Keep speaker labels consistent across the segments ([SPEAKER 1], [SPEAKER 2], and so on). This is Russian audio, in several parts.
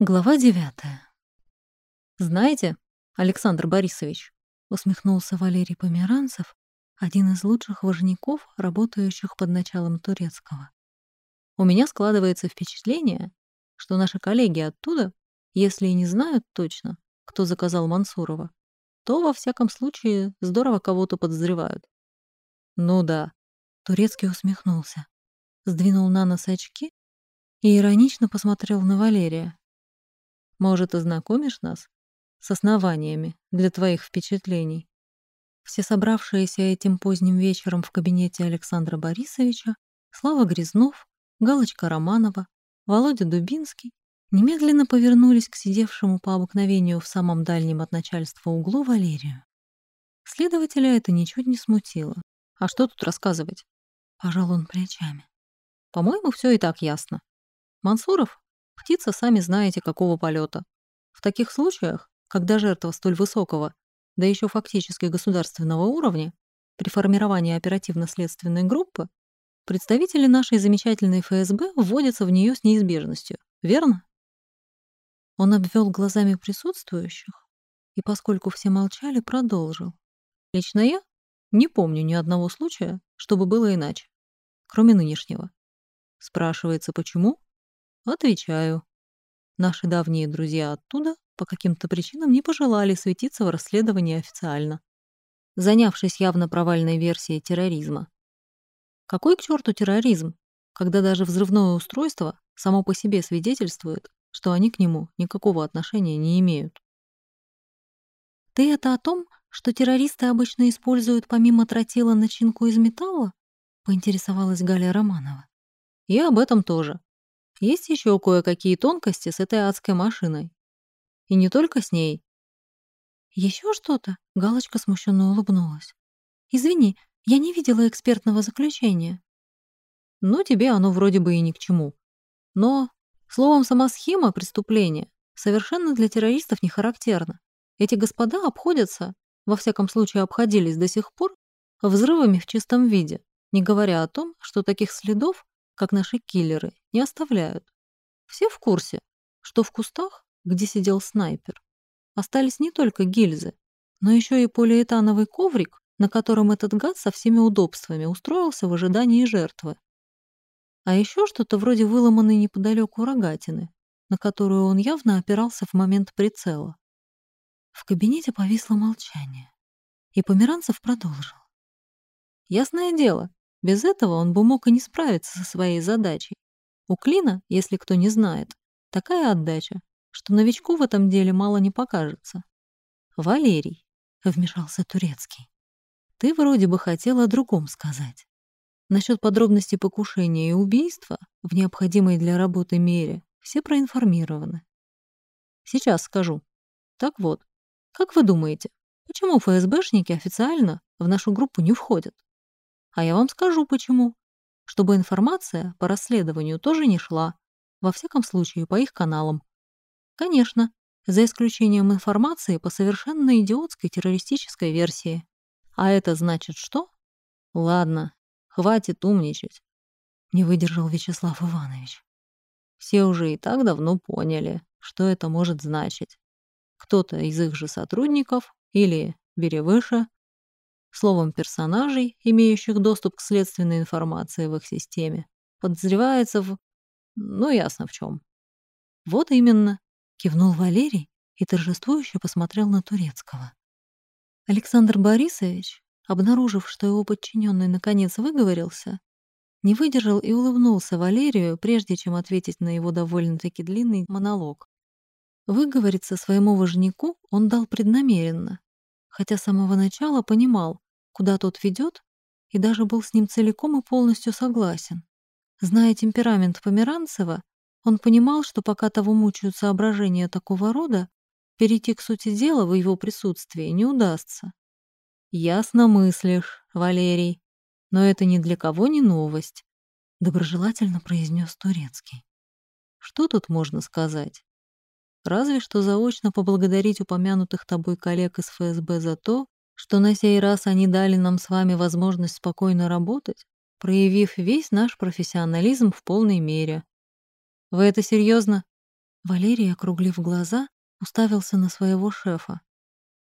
[SPEAKER 1] Глава девятая. «Знаете, Александр Борисович», — усмехнулся Валерий Померанцев, один из лучших важников, работающих под началом турецкого. «У меня складывается впечатление, что наши коллеги оттуда, если и не знают точно, кто заказал Мансурова, то, во всяком случае, здорово кого-то подозревают». «Ну да», — Турецкий усмехнулся, сдвинул на нос очки и иронично посмотрел на Валерия. Может, ознакомишь нас с основаниями для твоих впечатлений?» Все собравшиеся этим поздним вечером в кабинете Александра Борисовича, Слава Грязнов, Галочка Романова, Володя Дубинский немедленно повернулись к сидевшему по обыкновению в самом дальнем от начальства углу Валерию. Следователя это ничуть не смутило. «А что тут рассказывать?» — пожал он плечами. «По-моему, все и так ясно. Мансуров Птица, сами знаете, какого полета. В таких случаях, когда жертва столь высокого, да еще фактически государственного уровня, при формировании оперативно-следственной группы, представители нашей замечательной ФСБ вводятся в нее с неизбежностью. Верно? Он обвел глазами присутствующих и, поскольку все молчали, продолжил. Лично я не помню ни одного случая, чтобы было иначе, кроме нынешнего. Спрашивается, почему? Отвечаю. Наши давние друзья оттуда по каким-то причинам не пожелали светиться в расследовании официально, занявшись явно провальной версией терроризма. Какой к черту терроризм, когда даже взрывное устройство само по себе свидетельствует, что они к нему никакого отношения не имеют? Ты это о том, что террористы обычно используют помимо тротила начинку из металла? Поинтересовалась Галя Романова. И об этом тоже. Есть еще кое-какие тонкости с этой адской машиной. И не только с ней. Еще что-то? Галочка смущенно улыбнулась. Извини, я не видела экспертного заключения. Ну, тебе оно вроде бы и ни к чему. Но, словом, сама схема преступления совершенно для террористов не характерна. Эти господа обходятся, во всяком случае обходились до сих пор, взрывами в чистом виде, не говоря о том, что таких следов как наши киллеры, не оставляют. Все в курсе, что в кустах, где сидел снайпер, остались не только гильзы, но еще и полиэтановый коврик, на котором этот гад со всеми удобствами устроился в ожидании жертвы. А еще что-то вроде выломанной неподалеку рогатины, на которую он явно опирался в момент прицела. В кабинете повисло молчание, и Померанцев продолжил. Ясное дело, без этого он бы мог и не справиться со своей задачей. У Клина, если кто не знает, такая отдача, что новичку в этом деле мало не покажется. «Валерий», — вмешался Турецкий, — «ты вроде бы хотел о другом сказать. Насчет подробностей покушения и убийства в необходимой для работы мере все проинформированы. Сейчас скажу. Так вот, как вы думаете, почему ФСБшники официально в нашу группу не входят? А я вам скажу, почему. Чтобы информация по расследованию тоже не шла. Во всяком случае, по их каналам. Конечно, за исключением информации по совершенно идиотской террористической версии. А это значит что? Ладно, хватит умничать. Не выдержал Вячеслав Иванович. Все уже и так давно поняли, что это может значить. Кто-то из их же сотрудников или, бери выше, Словом, персонажей, имеющих доступ к следственной информации в их системе, подозревается в... Ну, ясно в чем. Вот именно, кивнул Валерий и торжествующе посмотрел на Турецкого. Александр Борисович, обнаружив, что его подчиненный наконец выговорился, не выдержал и улыбнулся Валерию, прежде чем ответить на его довольно-таки длинный монолог. Выговориться своему вожняку он дал преднамеренно, хотя с самого начала понимал, куда тот ведет, и даже был с ним целиком и полностью согласен. Зная темперамент Померанцева, он понимал, что пока того мучают соображения такого рода, перейти к сути дела в его присутствии не удастся. «Ясно мыслишь, Валерий, но это ни для кого не новость», — доброжелательно произнес Турецкий. «Что тут можно сказать? Разве что заочно поблагодарить упомянутых тобой коллег из ФСБ за то, что на сей раз они дали нам с вами возможность спокойно работать, проявив весь наш профессионализм в полной мере. Вы это серьезно? Валерий, округлив глаза, уставился на своего шефа.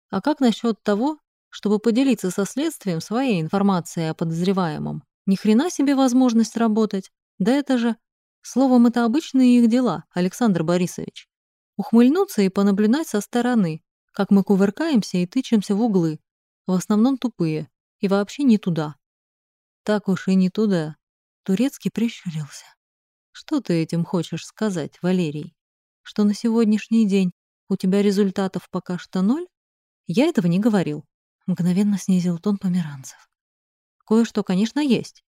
[SPEAKER 2] «А как насчет того, чтобы поделиться со следствием своей информацией о подозреваемом? Ни хрена себе возможность работать. Да это же... Словом, это обычные их дела, Александр Борисович. Ухмыльнуться и понаблюдать со стороны, как мы кувыркаемся и тычемся в углы. В основном тупые. И вообще не туда.
[SPEAKER 1] Так уж и не туда. Турецкий прищурился. Что ты этим хочешь сказать, Валерий? Что на сегодняшний день у тебя результатов пока что ноль?
[SPEAKER 2] Я этого не говорил. Мгновенно снизил тон померанцев. Кое-что, конечно, есть.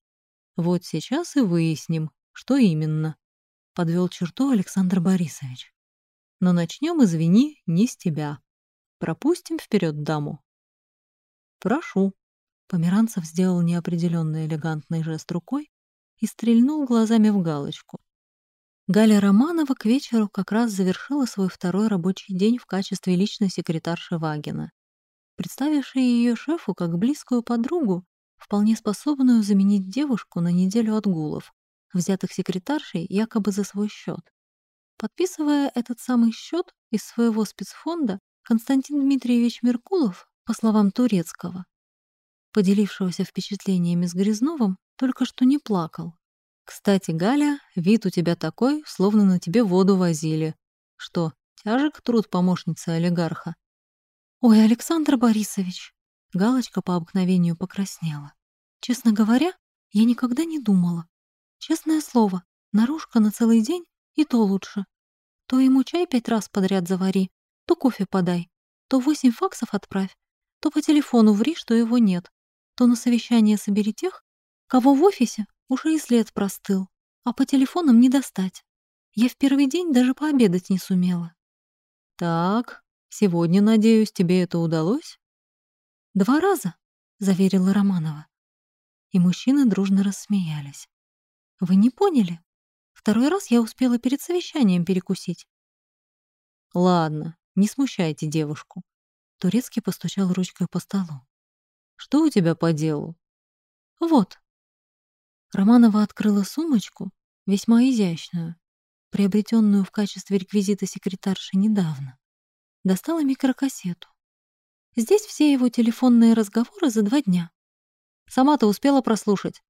[SPEAKER 2] Вот сейчас и выясним, что именно. Подвел черту Александр Борисович. Но начнем, извини, не с тебя. Пропустим вперед даму.
[SPEAKER 1] Прошу. Померанцев сделал неопределенный элегантный жест рукой и стрельнул глазами в галочку. Галя Романова к вечеру как раз завершила свой второй рабочий день в качестве личной секретарши Вагина, представившей ее шефу как близкую подругу, вполне способную заменить девушку на неделю отгулов, взятых секретаршей якобы за свой счет. Подписывая этот самый счет из своего спецфонда, Константин Дмитриевич Меркулов, по словам Турецкого, поделившегося впечатлениями с Грязновым, только что не плакал. «Кстати, Галя, вид у тебя такой, словно на тебе воду возили. Что, тяжек труд помощницы олигарха?»
[SPEAKER 3] «Ой, Александр Борисович!» Галочка по обыкновению покраснела. «Честно говоря, я никогда не думала. Честное слово, наружка на целый день и то лучше. То ему чай пять раз подряд завари, то кофе подай, то восемь факсов отправь, то по телефону ври, что его нет, то на совещание собери тех, кого в офисе уже и след простыл, а по телефонам не достать. Я в первый день даже пообедать не сумела.
[SPEAKER 2] Так, сегодня, надеюсь, тебе это удалось?
[SPEAKER 3] Два раза, заверила Романова. И мужчины дружно рассмеялись. Вы не поняли? Второй раз я успела перед совещанием перекусить.
[SPEAKER 2] Ладно, не смущайте девушку.
[SPEAKER 1] Турецкий постучал ручкой по столу.
[SPEAKER 2] Что у тебя по делу?
[SPEAKER 3] Вот.
[SPEAKER 1] Романова открыла сумочку, весьма изящную, приобретенную в качестве реквизита секретарши недавно. Достала микрокассету. Здесь все его телефонные разговоры за два дня.
[SPEAKER 2] Сама-то успела прослушать?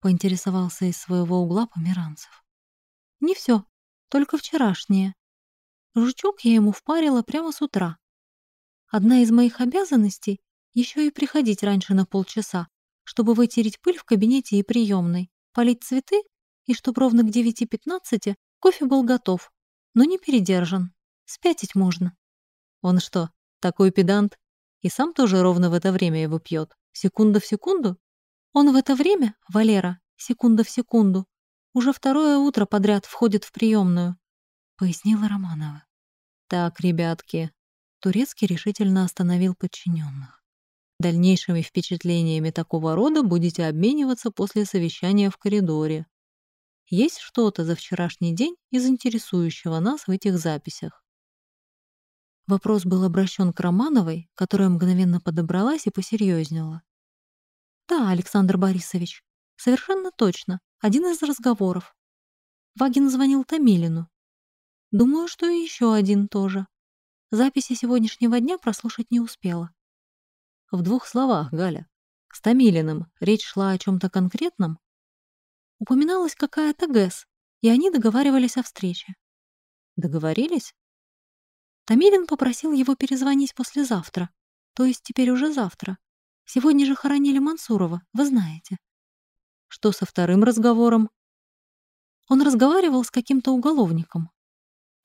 [SPEAKER 1] Поинтересовался из своего угла Померанцев.
[SPEAKER 3] Не все, только вчерашнее. Жучок я ему впарила прямо с утра. Одна из моих обязанностей — еще и приходить раньше на полчаса, чтобы вытереть пыль в кабинете и приемной, полить цветы, и чтобы ровно к 9.15 кофе был готов, но не передержан. Спятить можно.
[SPEAKER 2] Он что, такой педант? И сам тоже ровно в это время его пьет? Секунда в секунду?
[SPEAKER 3] Он в это время, Валера, секунда в секунду, уже второе утро подряд входит в приемную, пояснила Романова.
[SPEAKER 2] Так, ребятки, Турецкий решительно остановил подчиненных. Дальнейшими впечатлениями такого рода будете обмениваться после совещания в коридоре. Есть что-то за вчерашний день из интересующего нас в этих записях?
[SPEAKER 1] Вопрос был обращен к Романовой, которая мгновенно подобралась и посерьезнела.
[SPEAKER 3] «Да, Александр Борисович, совершенно точно, один из разговоров. Вагин звонил Томилину. Думаю, что и еще один тоже. Записи сегодняшнего дня прослушать не успела.
[SPEAKER 2] В двух словах, Галя. С Томилиным речь шла о чем-то конкретном?
[SPEAKER 3] Упоминалась какая-то ГЭС, и они договаривались о встрече.
[SPEAKER 2] Договорились?
[SPEAKER 3] Томилин попросил его перезвонить послезавтра, то есть теперь уже завтра. Сегодня же хоронили Мансурова, вы знаете.
[SPEAKER 2] Что со вторым разговором?
[SPEAKER 3] Он разговаривал с каким-то уголовником.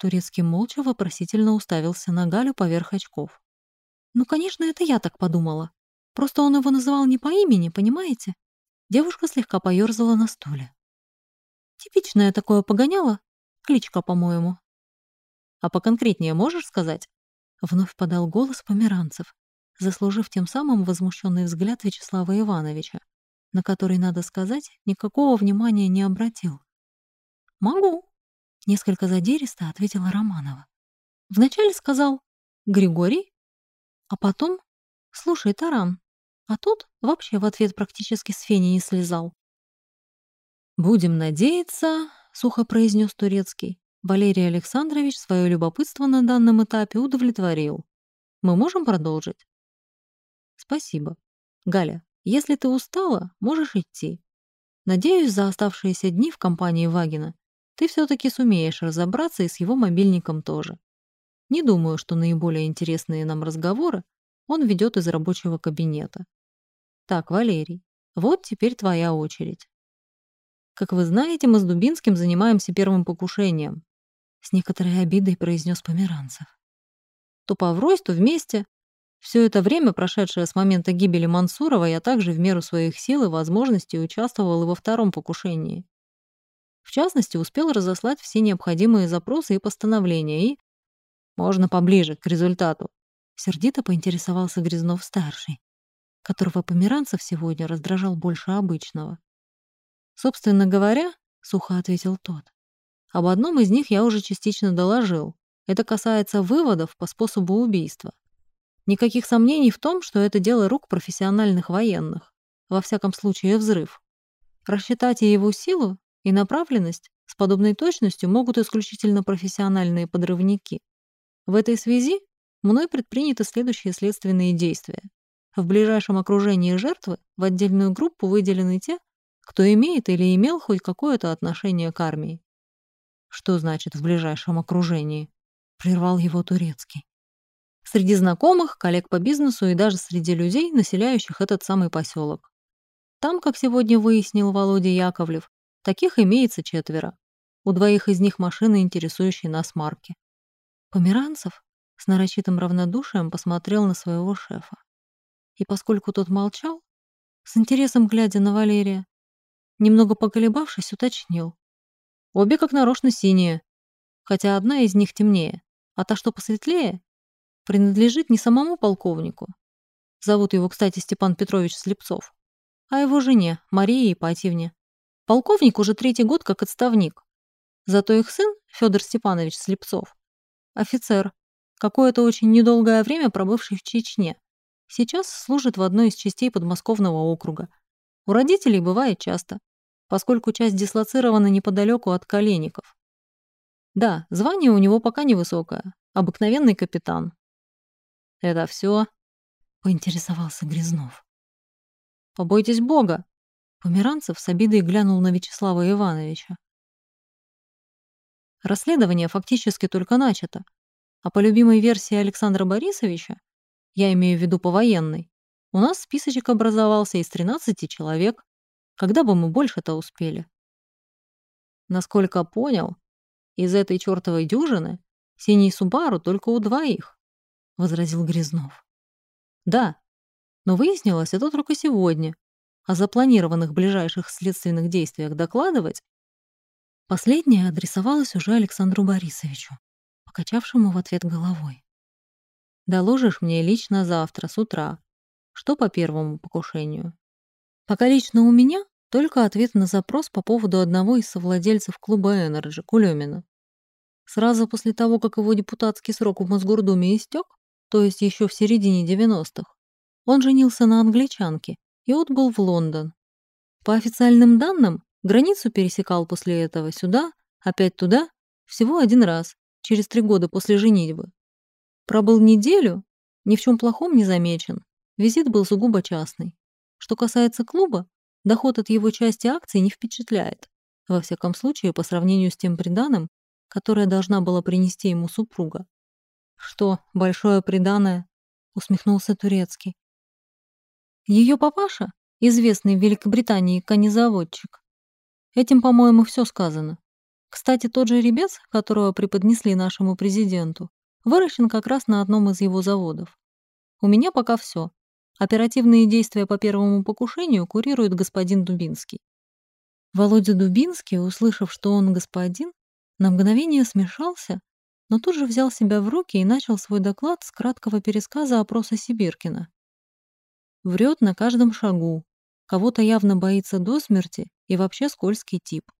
[SPEAKER 1] Турецкий молча вопросительно уставился на Галю поверх очков.
[SPEAKER 3] Ну, конечно, это я так подумала. Просто он его называл не по имени, понимаете? Девушка слегка поёрзала на стуле. Типичное такое погоняло. Кличка, по-моему.
[SPEAKER 2] А поконкретнее можешь сказать?
[SPEAKER 1] Вновь подал голос Померанцев, заслужив тем самым возмущенный взгляд Вячеслава Ивановича, на который, надо сказать, никакого внимания не обратил.
[SPEAKER 3] «Могу», — несколько задиристо ответила Романова. «Вначале сказал «Григорий», а потом «Слушай, Таран», а тот вообще в ответ практически с фени не слезал.
[SPEAKER 2] «Будем надеяться», — сухо произнес Турецкий,
[SPEAKER 1] Валерий Александрович свое любопытство на данном этапе удовлетворил. Мы можем продолжить? Спасибо. Галя, если ты устала, можешь идти. Надеюсь, за оставшиеся дни в компании Вагина ты все-таки сумеешь разобраться и с его мобильником тоже. Не думаю, что наиболее интересные нам разговоры он ведет из рабочего кабинета. Так, Валерий, вот теперь твоя очередь. Как вы знаете, мы с Дубинским занимаемся первым покушением. С некоторой обидой произнес Померанцев. То поврось, то вместе. Все это время, прошедшее с момента гибели Мансурова, я также в меру своих сил и возможностей участвовал и во втором покушении. В частности, успел разослать все необходимые запросы и постановления и... Можно поближе к результату. Сердито поинтересовался Грязнов-старший, которого Померанцев сегодня раздражал больше обычного. «Собственно говоря, — сухо ответил тот, — об одном из них я уже частично доложил. Это касается выводов по способу убийства. Никаких сомнений в том, что это дело рук профессиональных военных. Во всяком случае, взрыв. Рассчитать его силу, и направленность с подобной точностью могут исключительно профессиональные подрывники. В этой связи мной предприняты следующие следственные действия. В ближайшем окружении жертвы в отдельную группу выделены те, кто имеет или имел хоть какое-то отношение к армии. Что значит «в ближайшем окружении»? Прервал его Турецкий. Среди знакомых, коллег по бизнесу и даже среди людей, населяющих этот самый поселок. Там, как сегодня выяснил Володя Яковлев, таких имеется четверо. У двоих из них машины, интересующие нас марки. Померанцев с нарочитым равнодушием посмотрел на своего шефа. И поскольку тот молчал, с интересом глядя на Валерия, Немного поколебавшись, уточнил. Обе как нарочно синие, хотя одна из них темнее, а та, что посветлее, принадлежит не самому полковнику. Зовут его, кстати, Степан Петрович Слепцов, а его жене, Марии Ипатьевне. Полковник уже третий год как отставник. Зато их сын, Федор Степанович Слепцов, офицер, какое-то очень недолгое время пробывший в Чечне, сейчас служит в одной из частей подмосковного округа. У родителей бывает часто поскольку часть дислоцирована неподалеку от Коленников. Да, звание у него пока невысокое, обыкновенный капитан. «Это все? поинтересовался Грязнов. «Побойтесь Бога!» Померанцев с обидой глянул на Вячеслава Ивановича. Расследование фактически только начато, а по любимой версии Александра Борисовича, я имею в виду по военной, у нас списочек образовался из 13 человек, когда бы мы больше-то успели? Насколько понял, из этой чертовой дюжины синий Субару только у двоих, — возразил Грязнов. Да, но выяснилось это только сегодня. О запланированных ближайших следственных действиях докладывать Последнее адресовалось уже Александру Борисовичу, покачавшему в ответ головой. «Доложишь мне лично завтра с утра. Что по первому покушению?» Пока лично у меня только ответ на запрос по поводу одного из совладельцев клуба «Energy» Кулемина. Сразу после того, как его депутатский срок в Мосгордуме истек, то есть еще в середине 90-х, он женился на англичанке и отбыл в Лондон. По официальным данным, границу пересекал после этого сюда, опять туда, всего один раз, через три года после женитьбы. Пробыл неделю, ни в чем плохом не замечен, визит был сугубо частный. Что касается клуба, доход от его части акций не впечатляет. Во всяком случае, по сравнению с тем приданым, которое должна была принести ему супруга. «Что, большое приданое?» — усмехнулся Турецкий. Ее папаша, известный в Великобритании конезаводчик. Этим, по-моему, все сказано. Кстати, тот же ребец, которого преподнесли нашему президенту, выращен как раз на одном из его заводов. У меня пока все. Оперативные действия по первому покушению курирует господин Дубинский. Володя Дубинский, услышав, что он господин, на мгновение смешался, но тут же взял себя в руки и начал свой доклад с краткого пересказа опроса Сибиркина. Врет на каждом шагу, кого-то явно боится до смерти и вообще скользкий тип.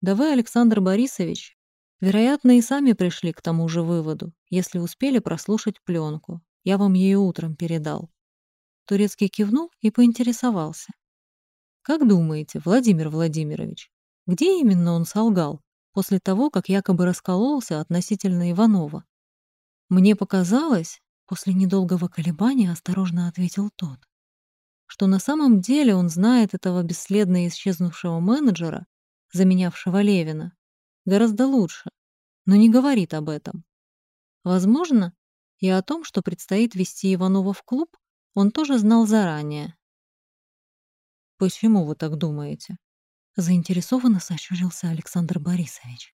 [SPEAKER 1] Да вы, Александр Борисович, вероятно, и сами пришли к тому же выводу, если успели прослушать пленку. Я вам ее утром передал. Турецкий кивнул и поинтересовался. «Как думаете, Владимир Владимирович, где именно он солгал, после того, как якобы раскололся относительно Иванова. Мне показалось, после недолгого колебания осторожно ответил тот, что на самом деле он знает этого бесследно исчезнувшего менеджера, заменявшего Левина, гораздо лучше, но не говорит об этом. Возможно, и о том, что предстоит вести Иванова в клуб, он тоже знал заранее. «Почему вы так думаете?» Заинтересованно сощурился Александр Борисович.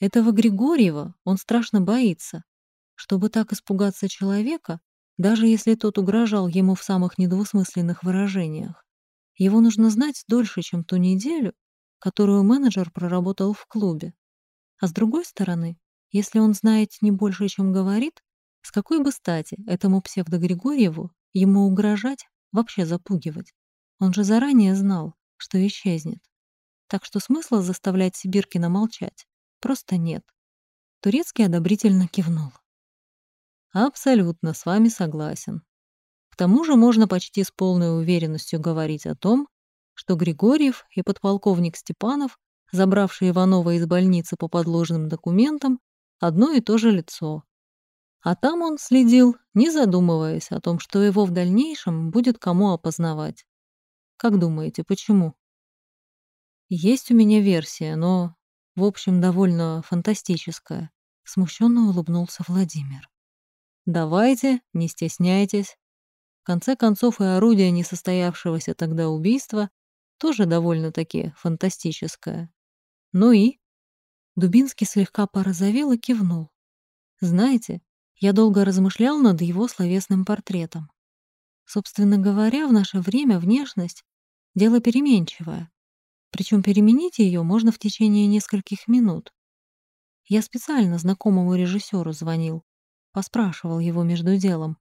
[SPEAKER 1] Этого Григорьева он страшно боится. Чтобы так испугаться человека, даже если тот угрожал ему в самых недвусмысленных выражениях, его нужно знать дольше, чем ту неделю, которую менеджер проработал в клубе. А с другой стороны, если он знает не больше, чем говорит, с какой бы стати этому псевдо-Григорьеву ему угрожать, вообще запугивать? Он же заранее знал, что исчезнет. Так что смысла заставлять Сибиркина молчать просто нет. Турецкий одобрительно кивнул. Абсолютно с вами согласен. К тому же можно почти с полной уверенностью говорить о том, что Григорьев и подполковник Степанов, забравшие Иванова из больницы по подложным документам, одно и то же лицо. А там он следил, не задумываясь о том, что его в дальнейшем будет кому опознавать. Как думаете, почему? Есть у меня версия, но, в общем, довольно фантастическая. Смущенно улыбнулся Владимир. Давайте, не стесняйтесь. В конце концов, и орудие несостоявшегося тогда убийства тоже довольно-таки фантастическое. Ну и? Дубинский слегка порозовел и кивнул. Знаете, я долго размышлял над его словесным портретом. Собственно говоря, в наше время внешность — дело переменчивое. Причем переменить ее можно в течение нескольких минут. Я специально знакомому режиссеру звонил, поспрашивал его между делом.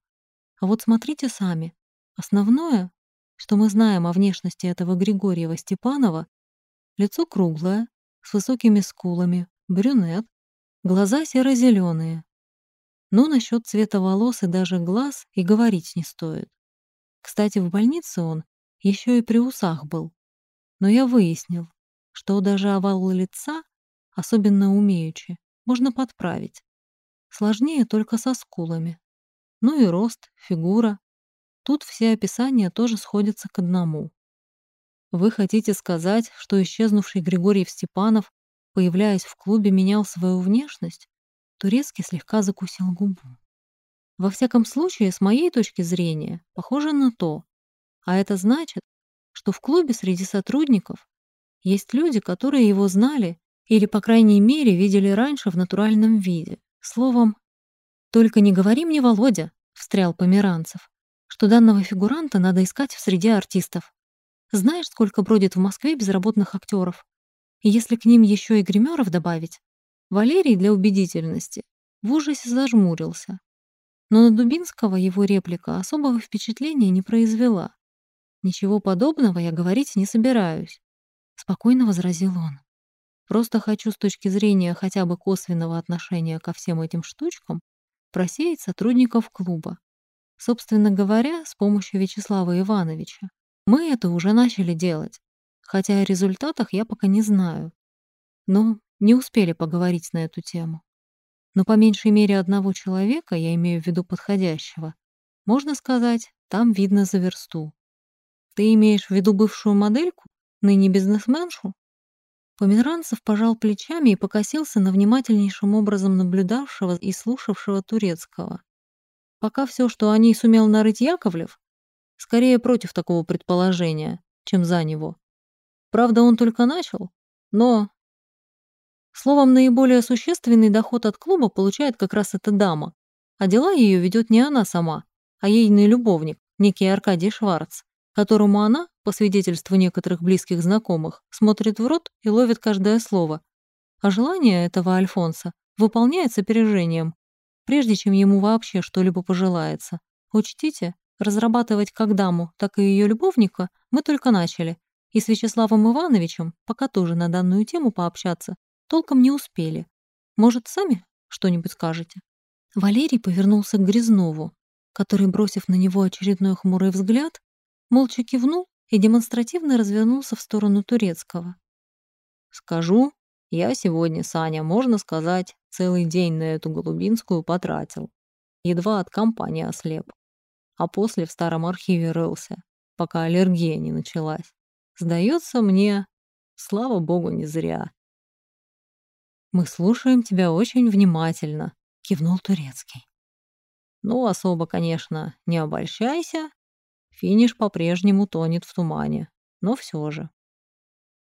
[SPEAKER 1] А вот смотрите сами. Основное, что мы знаем о внешности этого Григорьева Степанова, лицо круглое, с высокими скулами, брюнет, глаза серо-зеленые. Но насчет цвета волос и даже глаз и говорить не стоит. Кстати, в больнице он еще и при усах был. Но я выяснил, что даже овал лица, особенно умеючи, можно подправить. Сложнее только со скулами. Ну и рост, фигура. Тут все описания тоже сходятся к одному. Вы хотите сказать, что исчезнувший Григорий Степанов, появляясь в клубе, менял свою внешность? Турецкий слегка закусил губу. Во всяком случае, с моей точки зрения, похоже на то. А это значит, что в клубе среди сотрудников есть люди, которые его знали или, по крайней мере, видели раньше в натуральном виде. Словом, «Только не говори мне, Володя», — встрял Померанцев, «что данного фигуранта надо искать в среде артистов. Знаешь, сколько бродит в Москве безработных актеров? И если к ним еще и гримеров добавить?» Валерий для убедительности в ужасе зажмурился. Но на Дубинского его реплика особого впечатления не произвела. «Ничего подобного я говорить не собираюсь», — спокойно возразил он. «Просто хочу с точки зрения хотя бы косвенного отношения ко всем этим штучкам просеять сотрудников клуба. Собственно говоря, с помощью Вячеслава Ивановича. Мы это уже начали делать, хотя о результатах я пока не знаю. Но не успели поговорить на эту тему. Но по меньшей мере одного человека, я имею в виду подходящего, можно сказать, там видно за версту. Ты имеешь в виду бывшую модельку, ныне бизнесменшу? Померанцев пожал плечами и покосился на внимательнейшим образом наблюдавшего и слушавшего турецкого. Пока все, что о ней сумел нарыть Яковлев, скорее против такого предположения, чем за него. Правда, он только начал, но... Словом, наиболее существенный доход от клуба получает как раз эта дама, а дела ее ведет не она сама, а ейный любовник, некий Аркадий Шварц которому она, по свидетельству некоторых близких знакомых, смотрит в рот и ловит каждое слово. А желание этого Альфонса выполняется опережением, прежде чем ему вообще что-либо пожелается. Учтите, разрабатывать как даму, так и ее любовника мы только начали, и с Вячеславом Ивановичем, пока тоже на данную тему пообщаться, толком не успели. Может, сами что-нибудь скажете?» Валерий повернулся к Грязнову, который, бросив на него очередной хмурый взгляд, молча кивнул и демонстративно развернулся в сторону турецкого. «Скажу,
[SPEAKER 2] Я сегодня, Саня, можно сказать, целый день на эту голубинскую потратил. Едва от компании ослеп. А после в старом архиве рылся, пока аллергия не началась. Сдается мне, слава богу, не зря.
[SPEAKER 1] «Мы слушаем тебя очень внимательно», — кивнул Турецкий.
[SPEAKER 2] «Ну, особо, конечно, не обольщайся. Финиш по-прежнему тонет в тумане, но все же.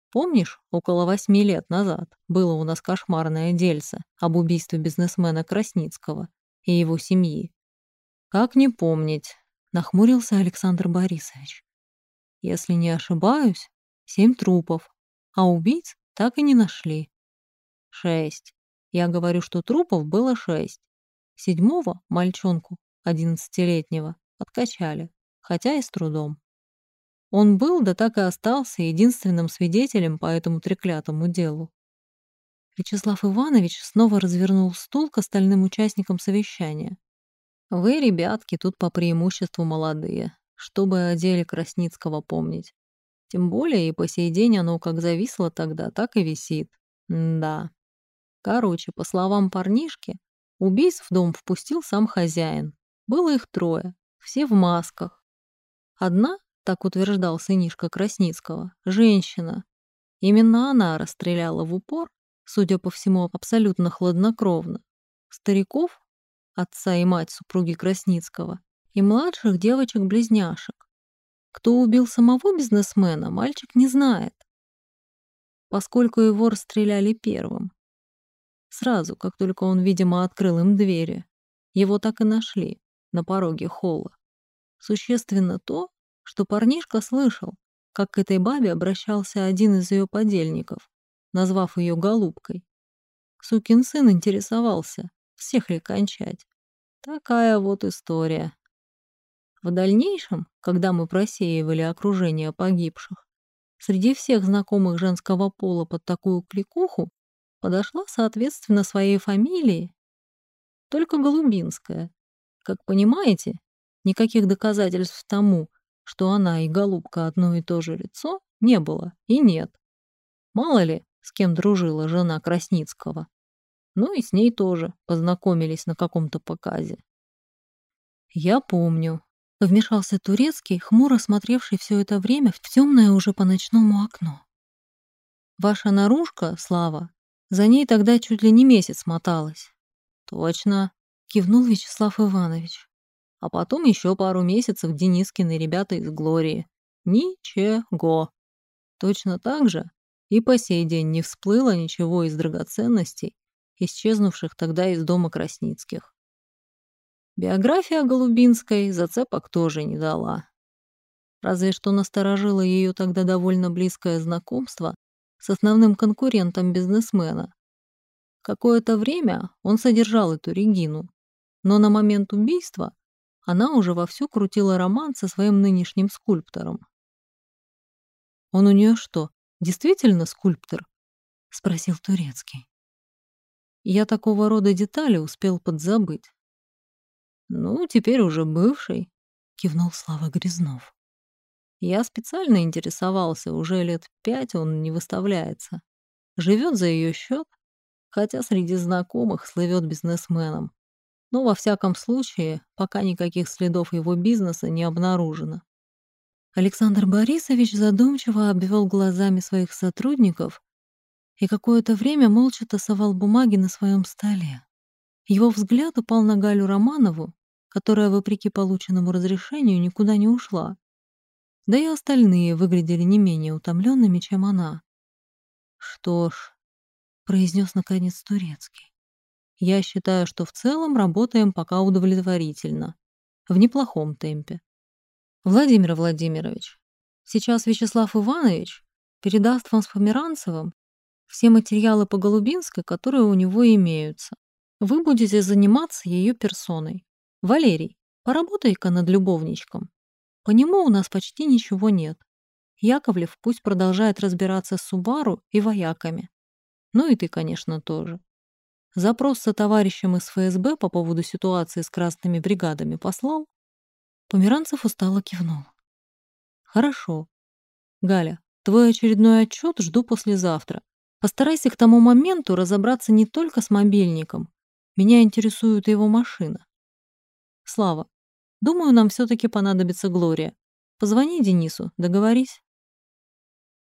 [SPEAKER 2] Помнишь, около восьми лет назад было у нас кошмарное дельце об убийстве бизнесмена Красницкого и его семьи? Как не помнить, нахмурился Александр Борисович. Если не ошибаюсь, семь трупов, а убийц так и не нашли. Шесть. Я говорю, что трупов было шесть. Седьмого, мальчонку, одиннадцатилетнего, откачали, хотя и с трудом. Он был, да так и остался единственным свидетелем по этому треклятому делу.
[SPEAKER 1] Вячеслав Иванович снова развернул стул к остальным участникам совещания.
[SPEAKER 2] «Вы, ребятки, тут по преимуществу молодые, чтобы о деле Красницкого помнить. Тем более и по сей день оно как зависло тогда, так и висит. М да. Короче, по словам парнишки, убийц в дом впустил сам хозяин. Было их трое, все в масках. Одна так утверждал сынишка Красницкого, женщина. Именно она расстреляла в упор, судя по всему, абсолютно хладнокровно, стариков, отца и мать супруги Красницкого, и младших девочек-близняшек. Кто убил самого бизнесмена, мальчик не знает, поскольку его расстреляли первым. Сразу, как только он, видимо, открыл им двери, его так и нашли на пороге холла. Существенно то, что парнишка слышал, как к этой бабе обращался один из ее подельников, назвав ее голубкой. Сукин сын интересовался, всех ли кончать. Такая вот история. В дальнейшем, когда мы просеивали окружение погибших, среди всех знакомых женского пола под такую кликуху подошла, соответственно, своей фамилии только Голубинская. Как понимаете, никаких доказательств тому, что она и голубка одно и то же лицо, не было и нет. Мало ли, с кем дружила жена Красницкого. Ну и с ней тоже познакомились на каком-то показе.
[SPEAKER 1] «Я помню», — вмешался Турецкий, хмуро смотревший все это время в темное уже по ночному окно. «Ваша наружка, Слава, за ней тогда чуть ли не месяц моталась».
[SPEAKER 2] «Точно», —
[SPEAKER 1] кивнул Вячеслав Иванович.
[SPEAKER 2] А потом еще пару месяцев Денискины ребята из Глории. Ничего. Точно так же и по сей день не всплыло ничего из драгоценностей, исчезнувших тогда из дома Красницких. Биография Голубинской зацепок тоже не дала. Разве что насторожило ее тогда довольно близкое знакомство с основным конкурентом бизнесмена. Какое-то время он содержал эту Регину, но на момент убийства она уже вовсю крутила роман со своим нынешним скульптором.
[SPEAKER 1] «Он у нее что, действительно скульптор?» — спросил Турецкий.
[SPEAKER 2] Я такого рода детали успел подзабыть. «Ну, теперь уже бывший», — кивнул Слава Грязнов. Я специально интересовался, уже лет пять он не выставляется. Живет за ее счет, хотя среди знакомых слывет бизнесменом. Но во всяком случае, пока никаких следов его бизнеса не обнаружено.
[SPEAKER 1] Александр Борисович задумчиво обвел глазами своих сотрудников и какое-то время молча тасовал бумаги на своем столе. Его взгляд упал на Галю Романову, которая, вопреки полученному разрешению, никуда не ушла. Да и остальные выглядели не менее утомленными, чем она.
[SPEAKER 2] «Что ж», — произнес наконец Турецкий, я считаю, что в целом работаем пока удовлетворительно, в неплохом темпе. Владимир Владимирович, сейчас Вячеслав Иванович передаст вам с Померанцевым все материалы по Голубинской, которые у него имеются. Вы будете заниматься ее персоной. Валерий, поработай-ка над любовничком. По нему у нас почти ничего нет. Яковлев пусть продолжает разбираться с Субару и вояками. Ну и ты, конечно, тоже. Запрос со товарищем из ФСБ по поводу ситуации с красными бригадами послал? Померанцев устало кивнул. Хорошо. Галя, твой очередной отчет жду послезавтра.
[SPEAKER 1] Постарайся к тому моменту разобраться не только с мобильником. Меня интересует его машина. Слава, думаю, нам все таки понадобится Глория. Позвони Денису, договорись.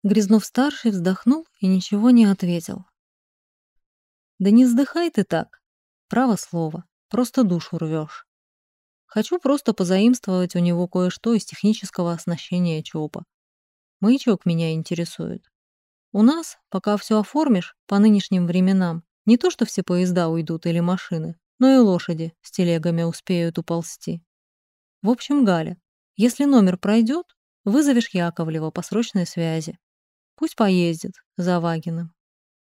[SPEAKER 1] Грязнов-старший вздохнул и ничего не ответил. Да не вздыхай ты так. Право слово. Просто душу рвешь. Хочу просто позаимствовать у него кое-что из технического оснащения ЧОПа. Маячок меня интересует. У нас, пока все оформишь, по нынешним временам, не то что все поезда уйдут или машины, но и лошади с телегами успеют уползти. В общем, Галя, если номер пройдет, вызовешь Яковлева по срочной связи. Пусть поездит за Вагиным.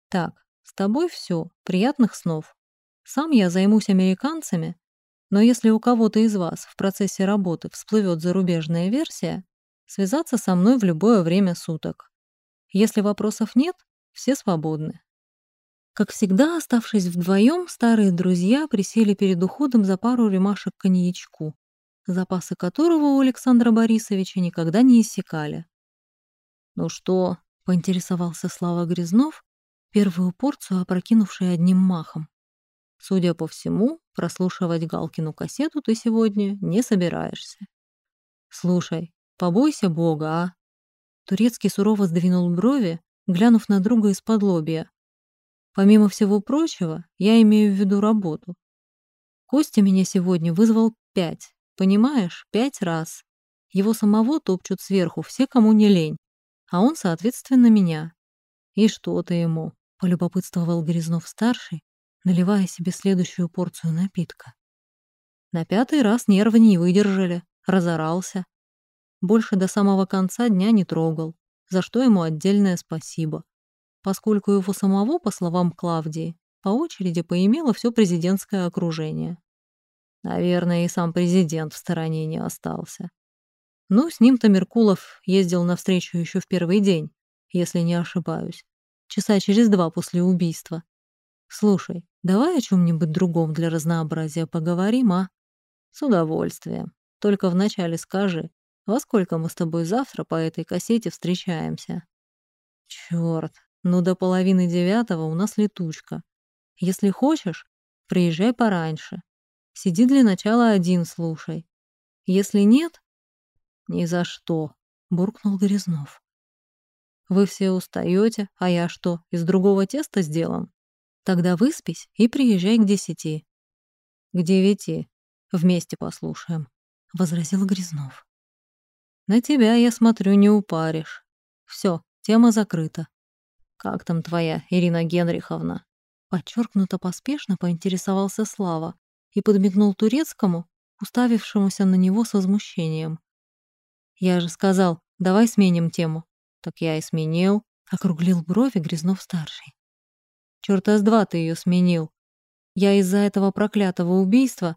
[SPEAKER 1] Так, с тобой все. Приятных снов. Сам я займусь американцами, но если у кого-то из вас в процессе работы всплывет зарубежная версия, связаться со мной в любое время суток. Если вопросов нет, все свободны. Как всегда, оставшись вдвоем, старые друзья присели перед уходом за пару ремашек коньячку, запасы которого у Александра Борисовича никогда не иссякали. «Ну что?» — поинтересовался Слава Грязнов, первую порцию опрокинувший одним махом. «Судя по всему, прослушивать Галкину кассету ты сегодня не собираешься. Слушай, побойся Бога, а? Турецкий сурово сдвинул брови, глянув на друга из-под лобья. «Помимо всего прочего, я имею в виду работу. Костя меня сегодня вызвал пять, понимаешь, пять раз. Его самого топчут сверху все, кому не лень, а он, соответственно, меня. И что ты ему?» — полюбопытствовал Грязнов-старший, наливая себе следующую порцию напитка. На пятый раз нервы не выдержали, разорался, больше до самого конца дня не трогал, за что ему отдельное спасибо, поскольку его самого, по словам Клавдии, по очереди поимело все президентское окружение. Наверное, и сам президент в стороне не остался. Ну, с ним-то Меркулов ездил навстречу еще в первый день, если не ошибаюсь, часа через два после убийства. Слушай, давай о чем-нибудь другом для разнообразия поговорим, а? С удовольствием. Только вначале скажи, во сколько мы с тобой завтра по этой кассете встречаемся? Чёрт, ну до половины девятого у нас летучка. Если хочешь, приезжай пораньше. Сиди для начала один слушай. Если нет... Ни за что, буркнул Грязнов. Вы все устаете, а я что, из другого теста сделан? Тогда выспись и приезжай к десяти. К девяти. Вместе послушаем, — возразил Грязнов. На тебя, я смотрю, не упаришь. Все, тема закрыта. Как там твоя Ирина Генриховна? Подчеркнуто поспешно поинтересовался Слава и подмигнул турецкому, уставившемуся на него с возмущением. «Я же сказал, давай сменим тему». «Так я и сменил», — округлил брови Грязнов-старший. «Чёрта с два ты ее сменил. Я из-за этого проклятого убийства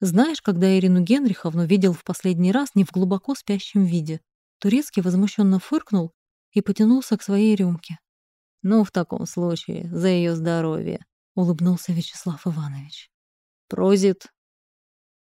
[SPEAKER 1] знаешь, когда Ирину Генриховну видел в последний раз не в глубоко спящем виде? Турецкий возмущенно фыркнул и потянулся к своей рюмке. «Ну, в таком случае, за ее здоровье», — улыбнулся Вячеслав Иванович. «Прозит,